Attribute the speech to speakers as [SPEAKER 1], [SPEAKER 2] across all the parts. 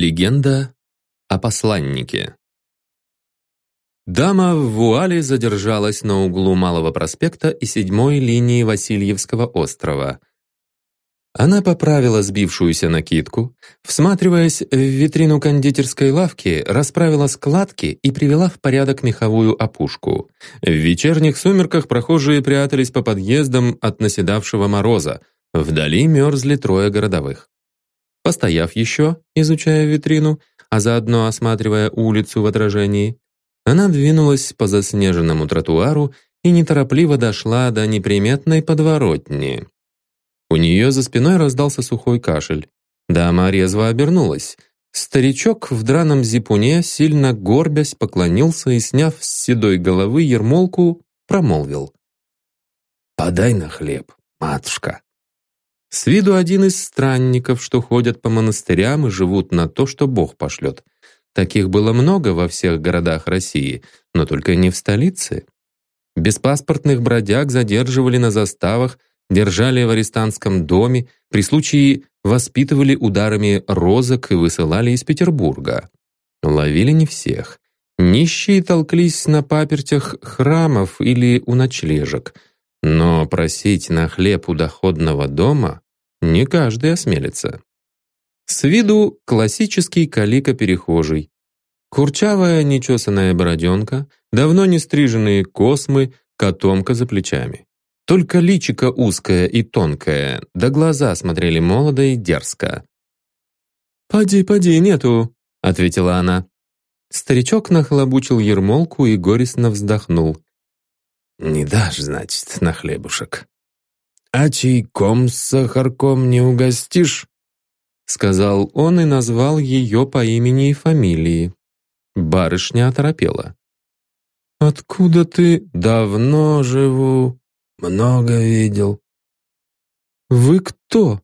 [SPEAKER 1] Легенда о посланнике. Дама в вуале задержалась на углу Малого проспекта и седьмой линии Васильевского острова. Она поправила сбившуюся накидку, всматриваясь в витрину кондитерской лавки, расправила складки и привела в порядок меховую опушку. В вечерних сумерках прохожие прятались по подъездам от наседавшего мороза. Вдали мерзли трое городовых. Постояв еще, изучая витрину, а заодно осматривая улицу в отражении, она двинулась по заснеженному тротуару и неторопливо дошла до неприметной подворотни. У нее за спиной раздался сухой кашель. Дама резво обернулась. Старичок в драном зипуне, сильно горбясь, поклонился и, сняв с седой головы ермолку, промолвил.
[SPEAKER 2] «Подай на хлеб, матушка».
[SPEAKER 1] С виду один из странников, что ходят по монастырям и живут на то, что Бог пошлет. Таких было много во всех городах России, но только не в столице. Беспаспортных бродяг задерживали на заставах, держали в арестантском доме, при случае воспитывали ударами розок и высылали из Петербурга. Ловили не всех. Нищие толклись на папертях храмов или у ночлежек – но просить на хлеб у доходного дома не каждый осмелится. С виду классический калика-перехожий. Курчавая нечесанная бороденка, давно не стриженные космы, котомка за плечами. Только личико узкое и тонкое, да глаза смотрели молодо и дерзко. «Поди, поди, нету», — ответила она. Старичок нахлобучил ермолку и горестно вздохнул.
[SPEAKER 2] Не дашь, значит, на хлебушек. А чайком с сахарком не угостишь?
[SPEAKER 1] Сказал он и назвал ее по имени и фамилии. Барышня оторопела. «Откуда ты?»
[SPEAKER 2] «Давно живу, много видел».
[SPEAKER 1] «Вы кто?»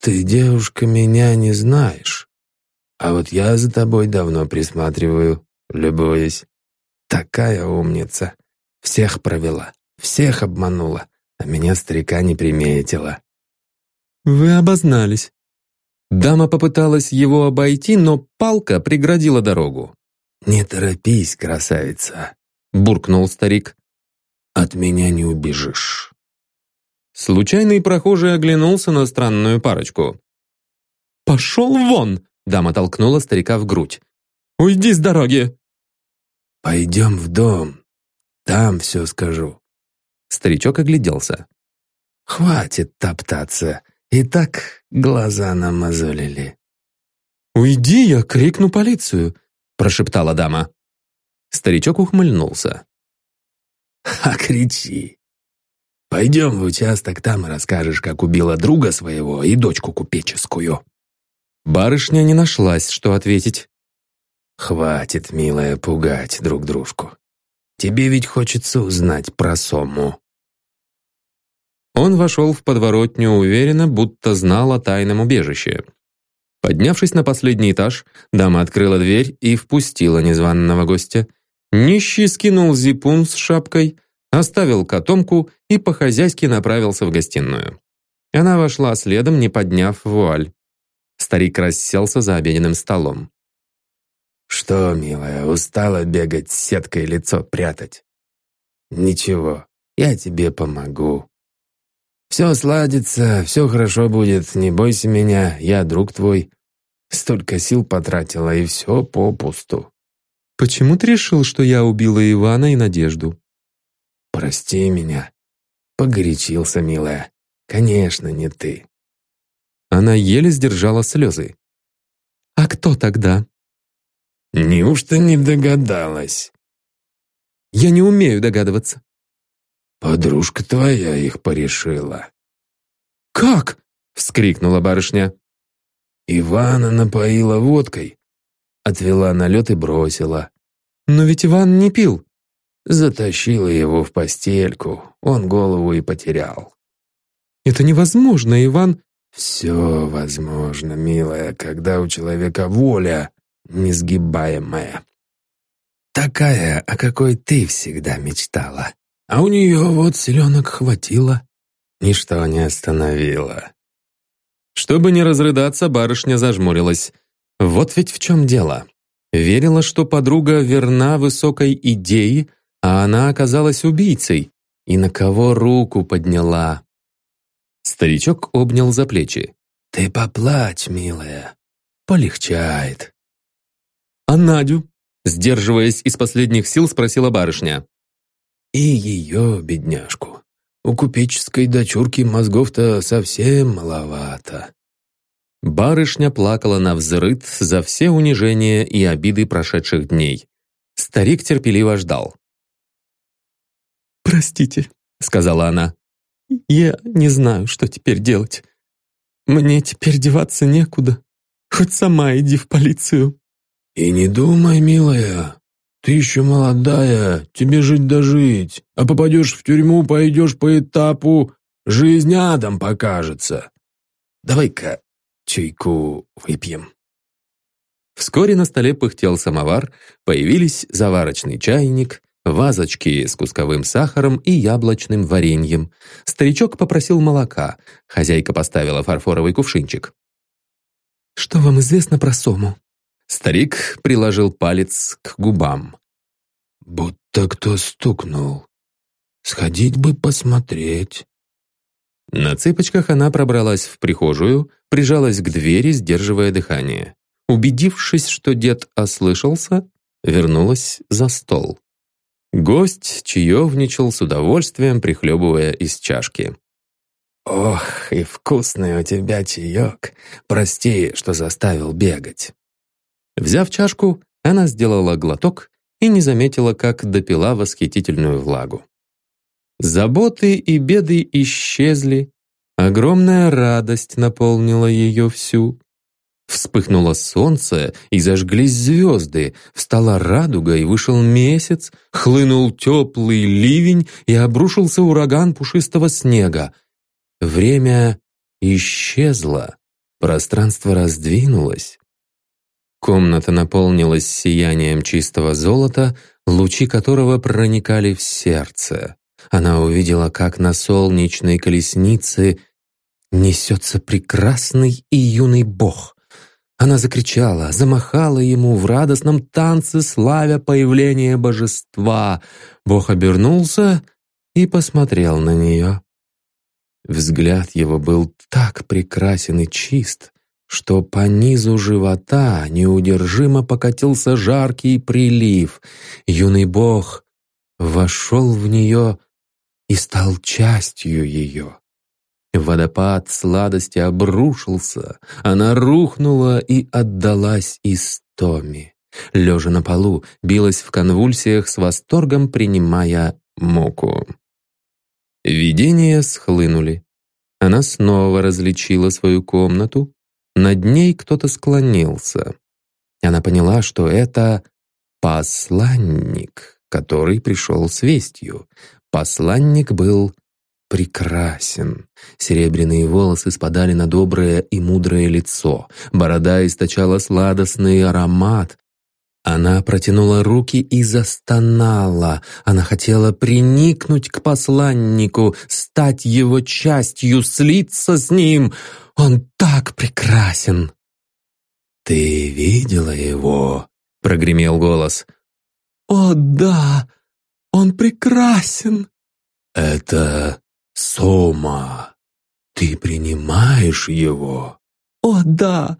[SPEAKER 2] «Ты, девушка, меня не знаешь. А вот я за тобой давно присматриваю, любуюсь. Такая умница. Всех провела, всех обманула, а меня старика не приметила.
[SPEAKER 1] «Вы обознались». Дама попыталась его обойти, но палка преградила дорогу.
[SPEAKER 2] «Не торопись, красавица», —
[SPEAKER 1] буркнул старик.
[SPEAKER 2] «От меня не убежишь».
[SPEAKER 1] Случайный прохожий оглянулся на странную парочку. «Пошел вон!» — дама толкнула старика в грудь. «Уйди с дороги!»
[SPEAKER 2] «Пойдем в дом, там все скажу».
[SPEAKER 1] Старичок огляделся.
[SPEAKER 2] «Хватит топтаться. И так глаза намазолили».
[SPEAKER 1] «Уйди, я крикну полицию», — прошептала дама. Старичок ухмыльнулся.
[SPEAKER 2] «А кричи. Пойдем в участок, там расскажешь, как убила друга своего и дочку купеческую».
[SPEAKER 1] Барышня не нашлась, что ответить.
[SPEAKER 2] «Хватит, милая, пугать друг дружку. Тебе ведь хочется узнать про Сому».
[SPEAKER 1] Он вошел в подворотню уверенно, будто знал о тайном убежище. Поднявшись на последний этаж, дама открыла дверь и впустила незваного гостя. Нищий скинул зипун с шапкой, оставил котомку и по-хозяйски направился в гостиную. Она вошла следом, не подняв вуаль. Старик расселся за обеденным столом.
[SPEAKER 2] «Что, милая, устала бегать с сеткой лицо прятать?» «Ничего, я тебе помогу. Все сладится, все хорошо будет, не бойся меня, я друг твой. Столько сил потратила, и все попусту».
[SPEAKER 1] «Почему ты решил, что я убила Ивана и Надежду?»
[SPEAKER 2] «Прости меня. Погорячился, милая. Конечно, не ты».
[SPEAKER 1] Она еле сдержала слезы. «А кто тогда?»
[SPEAKER 2] Неужто не догадалась?
[SPEAKER 1] Я не умею догадываться.
[SPEAKER 2] Подружка твоя их порешила.
[SPEAKER 1] Как? Вскрикнула барышня.
[SPEAKER 2] Ивана напоила водкой, отвела на лед и бросила.
[SPEAKER 1] Но ведь Иван не пил.
[SPEAKER 2] Затащила его в постельку, он голову и потерял.
[SPEAKER 1] Это невозможно, Иван.
[SPEAKER 2] Все возможно, милая, когда у человека воля несгибаемая. Такая, о какой ты всегда мечтала. А у нее вот селенок хватило. Ничто не остановило.
[SPEAKER 1] Чтобы не разрыдаться, барышня зажмурилась. Вот ведь в чем дело. Верила, что подруга верна высокой идее, а она оказалась убийцей. И на кого руку подняла? Старичок обнял за плечи.
[SPEAKER 2] «Ты поплачь, милая. Полегчает».
[SPEAKER 1] «А Надю?» Сдерживаясь из последних сил, спросила барышня.
[SPEAKER 2] «И ее, бедняжку. У купеческой дочурки мозгов-то совсем маловато».
[SPEAKER 1] Барышня плакала на взрыд за все унижения и обиды прошедших дней. Старик терпеливо ждал.
[SPEAKER 3] «Простите», — сказала она. «Я не знаю, что теперь делать. Мне теперь деваться некуда. Хоть сама иди в полицию».
[SPEAKER 2] «И не думай, милая, ты еще молодая, тебе жить да а попадешь в тюрьму, пойдешь по этапу, жизнь адом покажется. Давай-ка чайку выпьем».
[SPEAKER 1] Вскоре на столе пыхтел самовар, появились заварочный чайник, вазочки с кусковым сахаром и яблочным вареньем. Старичок попросил молока, хозяйка поставила фарфоровый кувшинчик.
[SPEAKER 3] «Что вам известно про Сому?»
[SPEAKER 1] Старик приложил палец к губам.
[SPEAKER 2] «Будто кто стукнул. Сходить бы посмотреть».
[SPEAKER 1] На цыпочках она пробралась в прихожую, прижалась к двери, сдерживая дыхание. Убедившись, что дед ослышался, вернулась за стол. Гость чаевничал с удовольствием, прихлебывая из чашки.
[SPEAKER 2] «Ох, и вкусный у тебя чаек. Прости, что заставил бегать».
[SPEAKER 1] Взяв чашку, она сделала глоток и не заметила, как допила восхитительную влагу. Заботы и беды исчезли, огромная радость наполнила ее всю. Вспыхнуло солнце, и зажглись звезды, встала радуга, и вышел месяц, хлынул теплый ливень, и обрушился ураган пушистого снега. Время исчезло, пространство раздвинулось. Комната наполнилась сиянием чистого золота, лучи которого проникали в сердце. Она увидела, как на солнечной колеснице несется прекрасный и юный бог. Она закричала, замахала ему в радостном танце, славя появление божества. Бог обернулся и посмотрел на нее. Взгляд его был так прекрасен и чист, что по низу живота неудержимо покатился жаркий прилив. Юный бог вошел в нее и стал частью ее. Водопад сладости обрушился, она рухнула и отдалась истоме. Лежа на полу, билась в конвульсиях с восторгом, принимая муку. Видения схлынули. Она снова различила свою комнату. Над ней кто-то склонился. Она поняла, что это посланник, который пришел с вестью. Посланник был прекрасен. Серебряные волосы спадали на доброе и мудрое лицо. Борода источала сладостный аромат. Она протянула руки и застонала. Она хотела приникнуть к посланнику, стать его частью, слиться с ним. Он так прекрасен.
[SPEAKER 2] «Ты видела его?»
[SPEAKER 1] — прогремел голос.
[SPEAKER 3] «О, да, он прекрасен!»
[SPEAKER 2] «Это Сома, ты принимаешь его?»
[SPEAKER 3] «О да,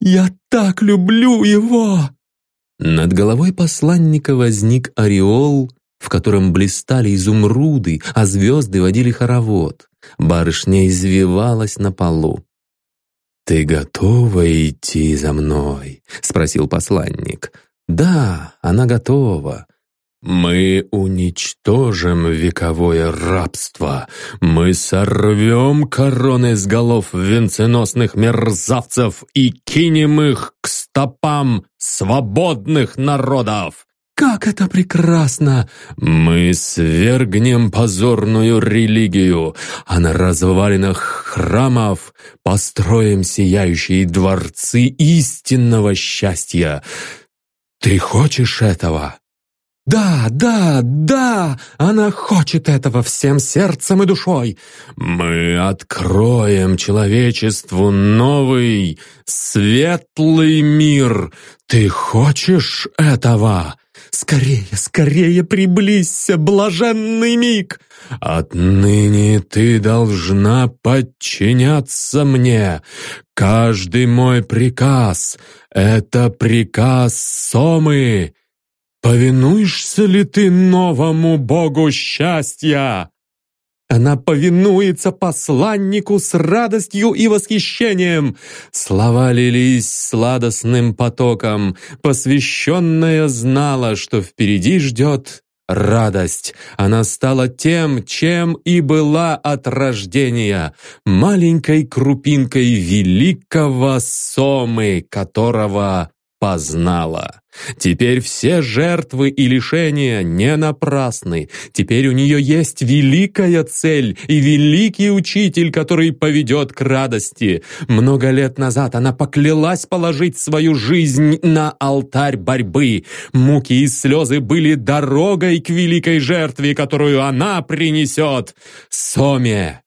[SPEAKER 3] я так люблю его!»
[SPEAKER 1] Над головой посланника возник ореол, в котором блистали изумруды, а звезды водили хоровод. Барышня извивалась на полу.
[SPEAKER 2] «Ты готова идти за мной?» — спросил посланник.
[SPEAKER 1] «Да, она готова.
[SPEAKER 2] Мы уничтожим вековое рабство. Мы сорвем короны с голов венценосных мерзавцев и кинем их к стопам свободных народов.
[SPEAKER 3] Как это прекрасно!
[SPEAKER 2] Мы свергнем позорную религию, а на развалинах храмов построим сияющие дворцы истинного счастья. Ты хочешь этого?
[SPEAKER 3] Да, да, да, она хочет этого всем сердцем и душой. Мы откроем человечеству новый, светлый мир. Ты хочешь этого? Скорее, скорее приблизься, блаженный миг! Отныне ты должна подчиняться мне. Каждый мой приказ — это приказ Сомы. Повинуешься ли ты новому богу счастья? Она повинуется посланнику с радостью и восхищением. Слова лились сладостным потоком. Посвященная знала, что впереди ждет радость. Она стала тем, чем и была от рождения, маленькой крупинкой великого Сомы, которого познала. Теперь все жертвы и лишения не напрасны. Теперь у нее есть великая цель и великий учитель, который поведет к радости. Много лет назад она поклялась положить свою жизнь на алтарь борьбы. Муки и слезы были дорогой к великой жертве, которую она принесет. Соме!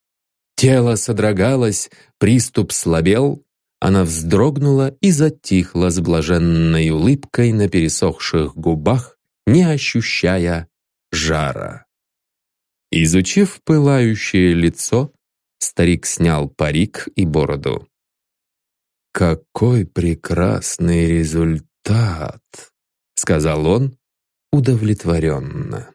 [SPEAKER 3] Тело содрогалось, приступ слабел, она вздрогнула и затихла с блаженной улыбкой на пересохших губах, не ощущая жара. Изучив пылающее лицо, старик снял парик и бороду. «Какой прекрасный результат!» — сказал он удовлетворенно.